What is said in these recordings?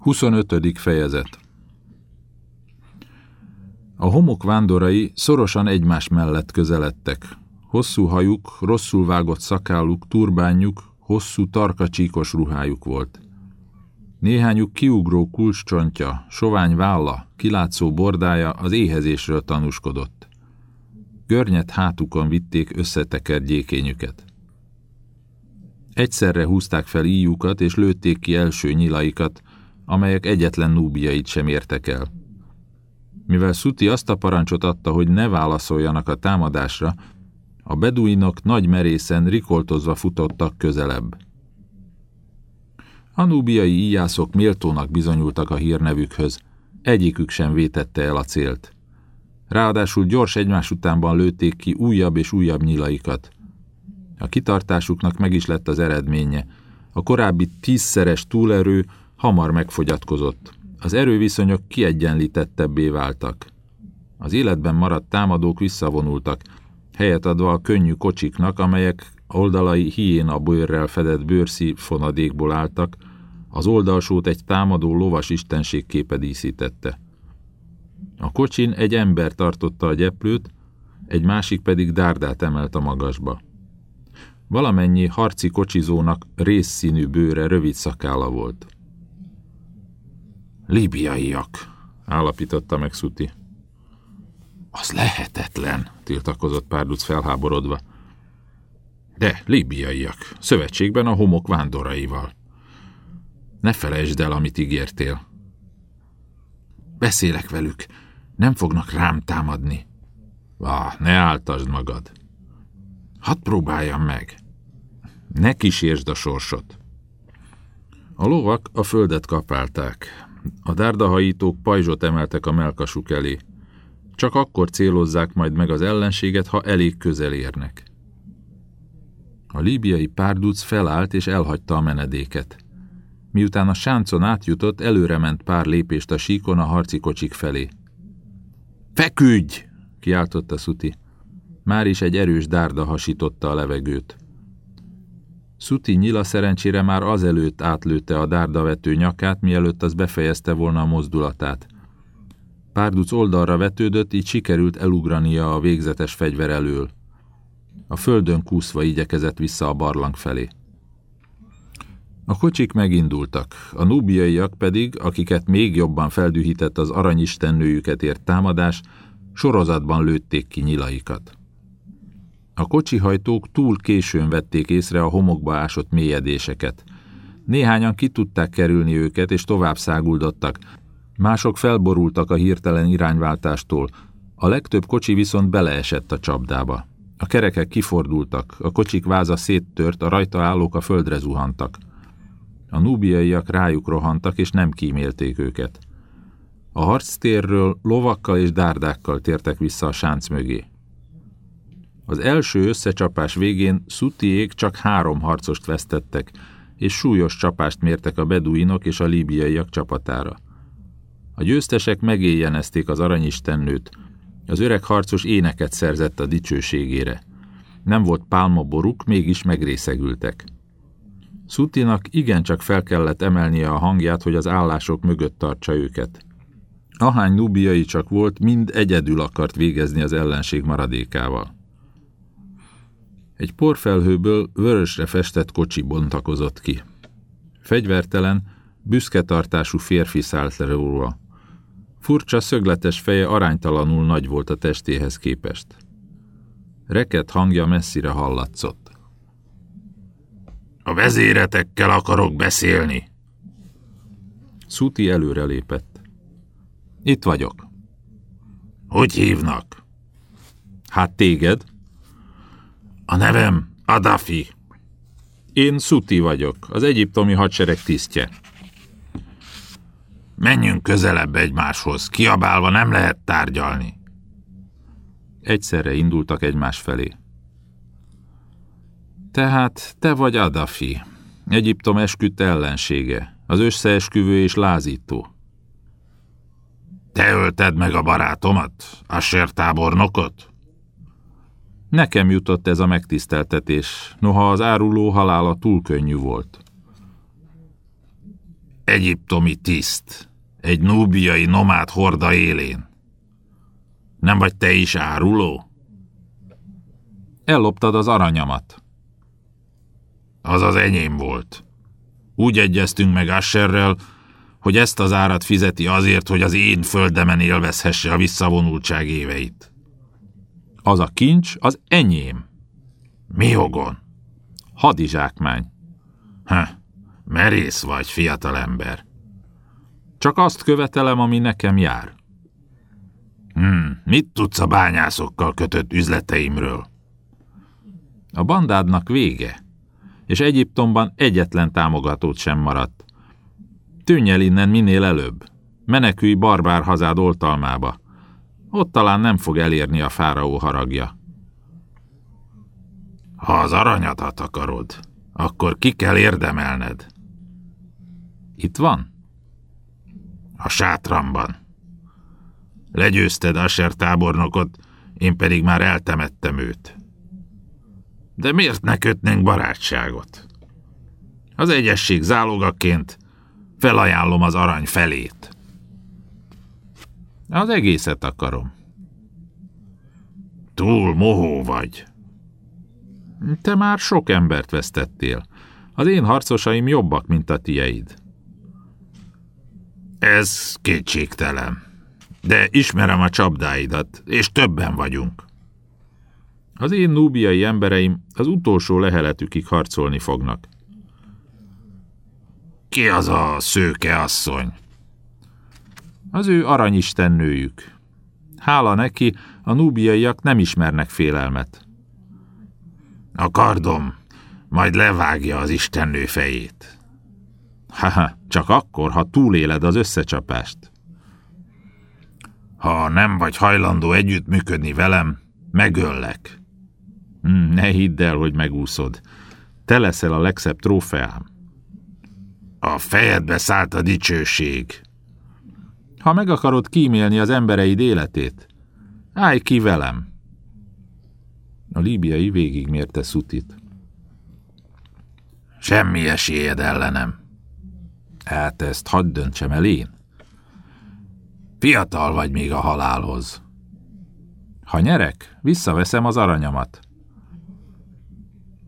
25. fejezet A homok vándorai szorosan egymás mellett közeledtek. Hosszú hajuk, rosszul vágott szakáluk, turbányuk, hosszú tarkacsíkos ruhájuk volt. Néhányuk kiugró kulcscsontja, sovány válla, kilátszó bordája az éhezésről tanúskodott. Görnyet hátukon vitték összetekert gyékényüket. Egyszerre húzták fel íjukat és lőtték ki első nyilaikat, amelyek egyetlen núbiait sem értek el. Mivel Szuti azt a parancsot adta, hogy ne válaszoljanak a támadásra, a beduinok nagy merészen rikoltozva futottak közelebb. A núbiai íjászok méltónak bizonyultak a hírnevükhöz, egyikük sem vétette el a célt. Ráadásul gyors egymás utánban lőtték ki újabb és újabb nyilaikat. A kitartásuknak meg is lett az eredménye. A korábbi tízszeres túlerő hamar megfogyatkozott. Az erőviszonyok kiegyenlítettebbé váltak. Az életben maradt támadók visszavonultak, helyet adva a könnyű kocsiknak, amelyek oldalai hiéna bőrrel fedett bőrszi fonadékból álltak, az oldalsót egy támadó lovas istenség képe díszítette. A kocsin egy ember tartotta a gyeplőt, egy másik pedig dárdát emelt a magasba. Valamennyi harci kocsizónak részszínű bőre rövid szakála volt. Libiaiak, állapította meg Szuti. Az lehetetlen, tiltakozott Párduc felháborodva. De libiaiak, szövetségben a homok vándoraival. Ne felejtsd el, amit ígértél. Beszélek velük, nem fognak rám támadni. Vá, ne áltasd magad. Hadd próbáljam meg. Ne kísérsd a sorsot. A lovak a földet kapálták. A dárdahajítók pajzsot emeltek a melkasuk elé. Csak akkor célozzák majd meg az ellenséget, ha elég közel érnek. A líbiai párduc felállt és elhagyta a menedéket. Miután a sáncon átjutott, előre ment pár lépést a síkon a harci kocsik felé. Feküdj! kiáltotta Szuti. Már is egy erős dárda hasította a levegőt. Szuti nyila szerencsére már azelőtt átlőtte a dárdavető nyakát, mielőtt az befejezte volna a mozdulatát. Párduc oldalra vetődött, így sikerült elugrania a végzetes fegyver elől. A földön kúszva igyekezett vissza a barlang felé. A kocsik megindultak, a núbiaiak pedig, akiket még jobban feldühített az aranyistennőjüket ért támadás, sorozatban lőtték ki nyilaikat. A kocsihajtók túl későn vették észre a homokba ásott mélyedéseket. Néhányan ki tudták kerülni őket, és tovább száguldottak. Mások felborultak a hirtelen irányváltástól. A legtöbb kocsi viszont beleesett a csapdába. A kerekek kifordultak, a kocsik váza széttört, a rajta állók a földre zuhantak. A núbiaiak rájuk rohantak, és nem kímélték őket. A harctérről lovakkal és dárdákkal tértek vissza a sánc mögé. Az első összecsapás végén Szutiék csak három harcost vesztettek, és súlyos csapást mértek a beduinok és a líbiaiak csapatára. A győztesek megéjjenezték az aranyistennőt, az öreg harcos éneket szerzett a dicsőségére. Nem volt pálmaboruk, mégis megrészegültek. Szutinak igencsak fel kellett emelnie a hangját, hogy az állások mögött tartsa őket. Ahány nubiai csak volt, mind egyedül akart végezni az ellenség maradékával. Egy porfelhőből vörösre festett kocsi bontakozott ki. Fegyvertelen, büszketartású férfi szállt le róla. Furcsa, szögletes feje aránytalanul nagy volt a testéhez képest. Reket hangja messzire hallatszott. A vezéretekkel akarok beszélni. Szuti előrelépett. Itt vagyok. Hogy hívnak? Hát téged. A nevem Adafi. Én Szuti vagyok, az egyiptomi hadsereg tisztje. Menjünk közelebb egymáshoz, kiabálva nem lehet tárgyalni. Egyszerre indultak egymás felé. Tehát te vagy Adafi, Egyiptom esküdt ellensége, az összeesküvő és lázító. Te ölted meg a barátomat, Asher tábornokot? Nekem jutott ez a megtiszteltetés, noha az áruló halála túl könnyű volt. egyiptomi tiszt, egy núbiai nomád horda élén. Nem vagy te is áruló? Elloptad az aranyamat. Az az enyém volt. Úgy egyeztünk meg Asherrel, hogy ezt az árat fizeti azért, hogy az én földemen élvezhesse a visszavonultság éveit. Az a kincs az enyém. Mi jogon? Hadizsákmány. Ha, merész vagy, fiatalember. Csak azt követelem, ami nekem jár. Hmm, mit tudsz a bányászokkal kötött üzleteimről? A bandádnak vége, és Egyiptomban egyetlen támogatót sem maradt. Tűnj el innen minél előbb. Menekülj barbár hazád oltalmába. Ott talán nem fog elérni a fáraó haragja. Ha az aranyatat akarod, akkor ki kell érdemelned. Itt van? A sátramban. Legyőzted Asher tábornokot, én pedig már eltemettem őt. De miért ne kötnénk barátságot? Az egyesség zálogaként felajánlom az arany felét. Az egészet akarom. Túl mohó vagy. Te már sok embert vesztettél. Az én harcosaim jobbak, mint a tieid. Ez kétségtelen. De ismerem a csapdáidat, és többen vagyunk. Az én núbiai embereim az utolsó leheletükig harcolni fognak. Ki az a szőke asszony? Az ő aranyistennőjük. Hála neki, a núbiaiak nem ismernek félelmet. A kardom majd levágja az istennő fejét. Haha, csak akkor, ha túléled az összecsapást. Ha nem vagy hajlandó együttműködni velem, megöllek. Hmm, ne hidd el, hogy megúszod. Te leszel a legszebb trófeám. A fejedbe szállt a dicsőség. Ha meg akarod kímélni az embereid életét, állj ki velem. A líbiai végigmérte Szutit. Semmi esélyed ellenem. Hát ezt hadd döntsem el én. Fiatal vagy még a halálhoz. Ha nyerek, visszaveszem az aranyamat.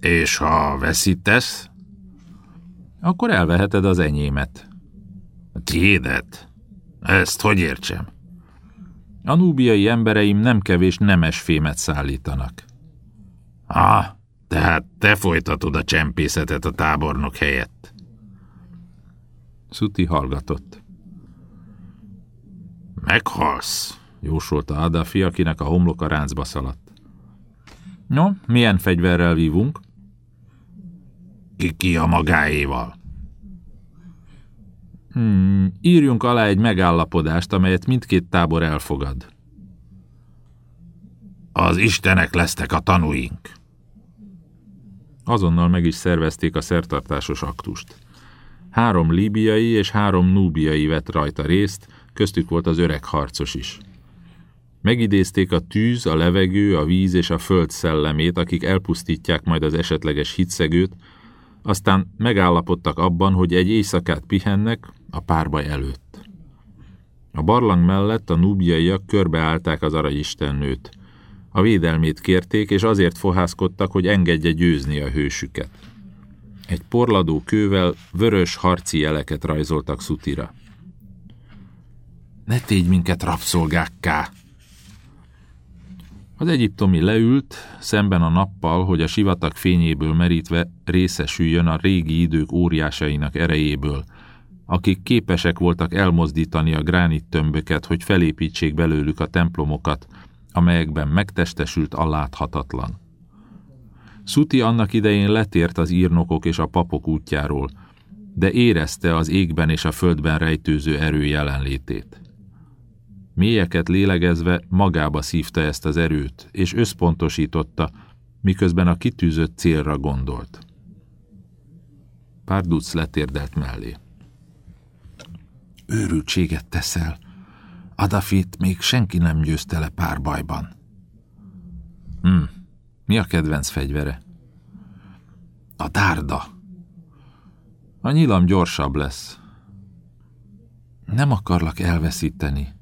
És ha veszítesz? Akkor elveheted az enyémet. A tiédet? Ezt hogy értsem? A núbiai embereim nem kevés nemes fémet szállítanak. Ah, tehát te folytatod a csempészetet a tábornok helyett. Szuti hallgatott. Meghalsz, jósolta Adafi, akinek a homloka ráncba szaladt. No, milyen fegyverrel vívunk? Ki ki a magáéval? Hmm, írjunk alá egy megállapodást, amelyet mindkét tábor elfogad. Az istenek lesztek a tanúink. Azonnal meg is szervezték a szertartásos aktust. Három líbiai és három núbiai vett rajta részt, köztük volt az öreg harcos is. Megidézték a tűz, a levegő, a víz és a föld szellemét, akik elpusztítják majd az esetleges hitszegőt, aztán megállapodtak abban, hogy egy éjszakát pihennek a párbaj előtt. A barlang mellett a núbiaiak körbeállták az aranyistennőt. A védelmét kérték, és azért fohászkodtak, hogy engedje győzni a hősüket. Egy porladó kővel vörös harci jeleket rajzoltak Szutira. Ne tégy minket rabszolgákká! Az egyiptomi leült, szemben a nappal, hogy a sivatag fényéből merítve részesüljön a régi idők óriásainak erejéből, akik képesek voltak elmozdítani a gránit tömböket, hogy felépítsék belőlük a templomokat, amelyekben megtestesült a láthatatlan. Szuti annak idején letért az írnokok és a papok útjáról, de érezte az égben és a földben rejtőző erő jelenlétét. Mélyeket lélegezve magába szívta ezt az erőt, és összpontosította, miközben a kitűzött célra gondolt. Párduc letérdelt mellé. Őrültséget teszel. Adafit még senki nem győzte le párbajban. Hm, mi a kedvenc fegyvere? A dárda. A nyilam gyorsabb lesz. Nem akarlak elveszíteni.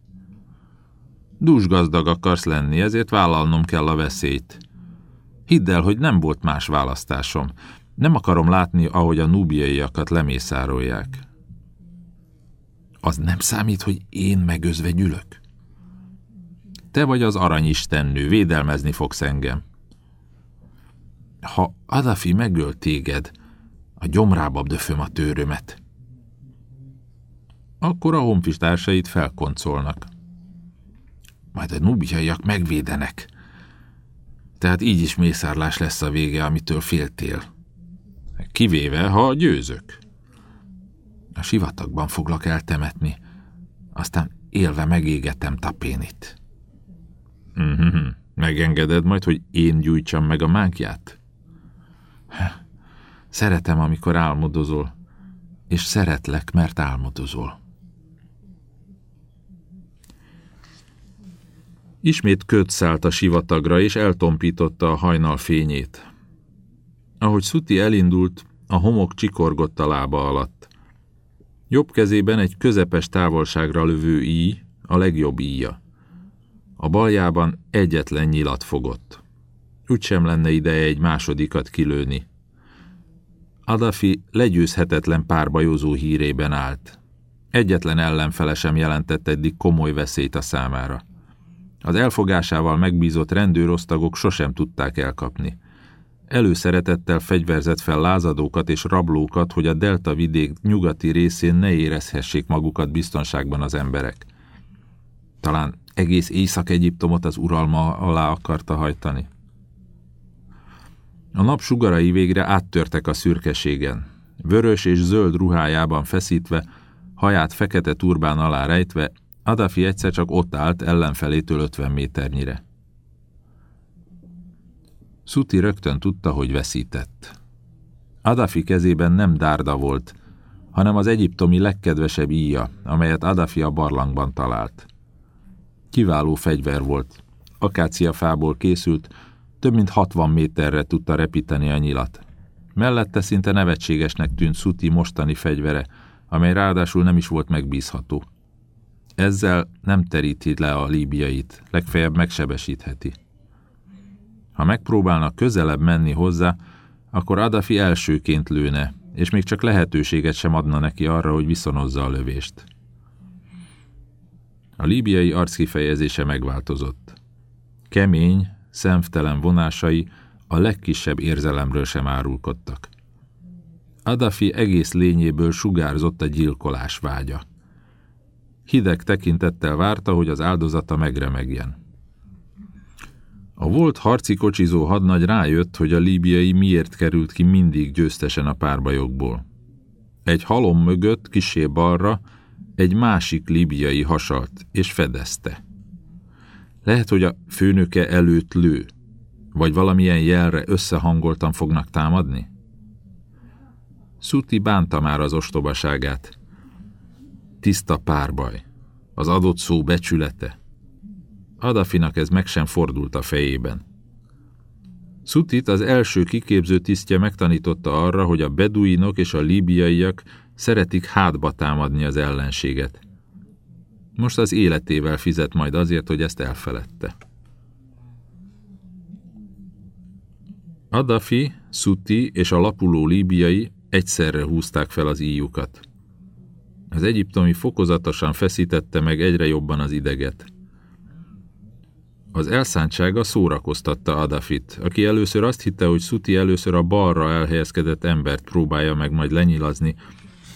Dúsgazdag akarsz lenni, ezért vállalnom kell a veszélyt. Hidd el, hogy nem volt más választásom. Nem akarom látni, ahogy a nubiaiakat lemészárolják. Az nem számít, hogy én megözvegyülök? Te vagy az aranyistennő, védelmezni fogsz engem. Ha Adafi megöl téged, a gyomrába döföm a tőrömet. Akkor a honfis társait felkoncolnak. Majd a nubiaiak megvédenek. Tehát így is mészárlás lesz a vége, amitől féltél. Kivéve, ha győzök. A sivatagban foglak eltemetni, aztán élve megégetem tapénit. Mm-hmm. Megengeded majd, hogy én gyújtsam meg a mágiát? Szeretem, amikor álmodozol, és szeretlek, mert álmodozol. Ismét köt szállt a sivatagra, és eltompította a hajnal fényét. Ahogy Szuti elindult, a homok csikorgott a lába alatt. Jobb kezében egy közepes távolságra lövő íj, a legjobb íja. A baljában egyetlen nyilat fogott. Úgysem lenne ideje egy másodikat kilőni. Adafi legyőzhetetlen párbajozó hírében állt. Egyetlen ellenfele sem jelentett eddig komoly veszélyt a számára. Az elfogásával megbízott rendőrosztagok sosem tudták elkapni. Előszeretettel fegyverzett fel lázadókat és rablókat, hogy a delta vidék nyugati részén ne érezhessék magukat biztonságban az emberek. Talán egész Észak-Egyiptomot az uralma alá akarta hajtani. A nap sugarai végre áttörtek a szürkeségen. Vörös és zöld ruhájában feszítve, haját fekete turbán alá rejtve, Adafi egyszer csak ott állt ellenfelétől 50 méternyire. Szuti rögtön tudta, hogy veszített. Adafi kezében nem dárda volt, hanem az egyiptomi legkedvesebb íja, amelyet Adafi a barlangban talált. Kiváló fegyver volt. Akáciafából készült, több mint 60 méterre tudta repíteni a nyilat. Mellette szinte nevetségesnek tűnt Szuti mostani fegyvere, amely ráadásul nem is volt megbízható. Ezzel nem teríti le a líbiait, legfeljebb megsebesítheti. Ha megpróbálnak közelebb menni hozzá, akkor Adafi elsőként lőne, és még csak lehetőséget sem adna neki arra, hogy viszonozza a lövést. A líbiai arckifejezése megváltozott. Kemény, szemtelen vonásai a legkisebb érzelemről sem árulkodtak. Adafi egész lényéből sugárzott a gyilkolás vágya. Hideg tekintettel várta, hogy az áldozata megremegjen. A volt harci kocsizó hadnagy rájött, hogy a líbiai miért került ki mindig győztesen a párbajokból. Egy halom mögött, kisé balra, egy másik líbiai hasalt, és fedezte. Lehet, hogy a főnöke előtt lő, vagy valamilyen jelre összehangoltan fognak támadni? Szuti bánta már az ostobaságát. Tiszta párbaj. Az adott szó becsülete. Adafinak ez meg sem fordult a fejében. Szutit az első kiképző tisztje megtanította arra, hogy a beduinok és a líbiaiak szeretik hátba támadni az ellenséget. Most az életével fizet majd azért, hogy ezt elfeledte. Adafi, Szuti és a lapuló líbiai egyszerre húzták fel az íjukat. Az egyiptomi fokozatosan feszítette meg egyre jobban az ideget. Az elszántsága szórakoztatta Adafit, aki először azt hitte, hogy Szuti először a balra elhelyezkedett embert próbálja meg majd lenyilazni,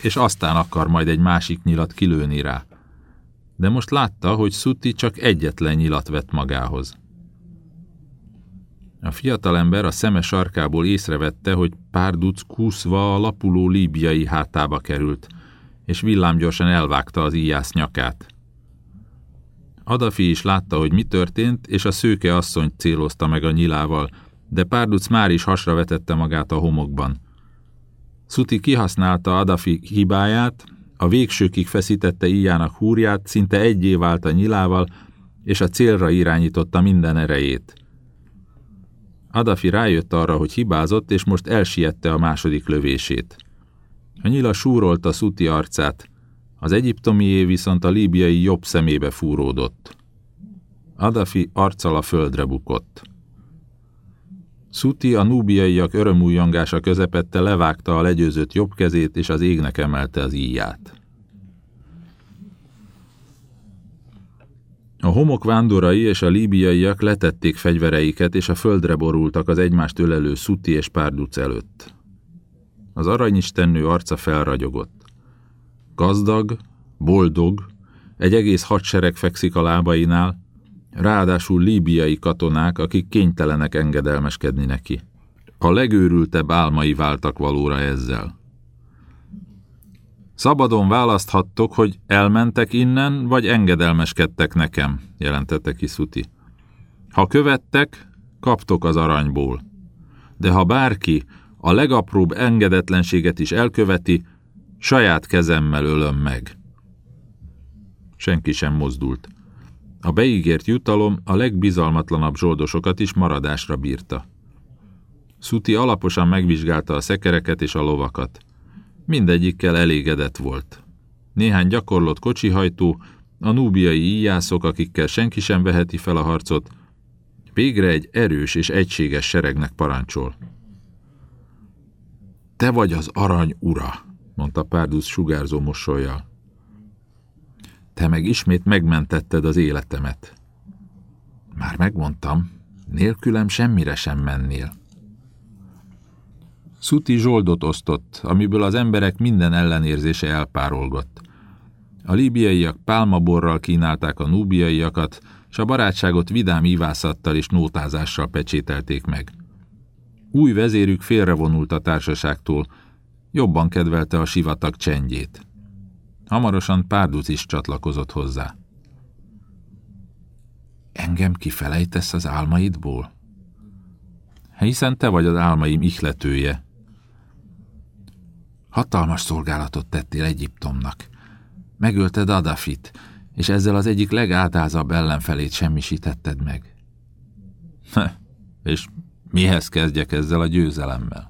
és aztán akar majd egy másik nyilat kilőni rá. De most látta, hogy Szuti csak egyetlen nyilat vett magához. A fiatalember a szeme sarkából észrevette, hogy pár duc kúszva a lapuló líbiai hátába került – és villámgyorsan elvágta az íjász nyakát. Adafi is látta, hogy mi történt, és a szőke asszonyt célozta meg a nyilával, de Párduc már is hasra vetette magát a homokban. Szuti kihasználta Adafi hibáját, a végsőkig feszítette íjának húrját, szinte egyé vált a nyilával, és a célra irányította minden erejét. Adafi rájött arra, hogy hibázott, és most elsiette a második lövését. A nyila súrolta Szuti arcát. Az egyiptomié viszont a líbiai jobb szemébe fúródott. Adafi arccal a földre bukott. Szuti a núbiaiak örömújjangása közepette levágta a legyőzött jobb kezét, és az égnek emelte az íját. A homok vándorai és a líbiaiak letették fegyvereiket, és a földre borultak az egymást ölelő Szuti és Párduc előtt. Az aranyistennő arca felragyogott. Gazdag, boldog, egy egész hadsereg fekszik a lábainál, ráadásul líbiai katonák, akik kénytelenek engedelmeskedni neki. A legőrültebb álmai váltak valóra ezzel. Szabadon választhattok, hogy elmentek innen, vagy engedelmeskedtek nekem, jelentette ki Szuti. Ha követtek, kaptok az aranyból. De ha bárki a legapróbb engedetlenséget is elköveti, saját kezemmel ölöm meg. Senki sem mozdult. A beígért jutalom a legbizalmatlanabb zsoldosokat is maradásra bírta. Szuti alaposan megvizsgálta a szekereket és a lovakat. Mindegyikkel elégedett volt. Néhány gyakorlott kocsihajtó, a núbiai íjászok, akikkel senki sem veheti fel a harcot, végre egy erős és egységes seregnek parancsol. Te vagy az arany ura, mondta Párdusz sugárzó mosolyjal. Te meg ismét megmentetted az életemet. Már megmondtam, nélkülem semmire sem mennél. Szuti zsoldot osztott, amiből az emberek minden ellenérzése elpárolgott. A líbiaiak pálmaborral kínálták a núbiaiakat, és a barátságot vidám ívászattal és nótázással pecsételték meg. Új vezérük félrevonult a társaságtól, jobban kedvelte a sivatag csendjét. Hamarosan Párduc is csatlakozott hozzá. Engem kifelejtesz az álmaidból? Hiszen te vagy az álmaim ihletője. Hatalmas szolgálatot tettél Egyiptomnak. Megölted Adafit, és ezzel az egyik legádázabb ellenfelét semmisítetted meg. és mihez kezdjek ezzel a győzelemmel?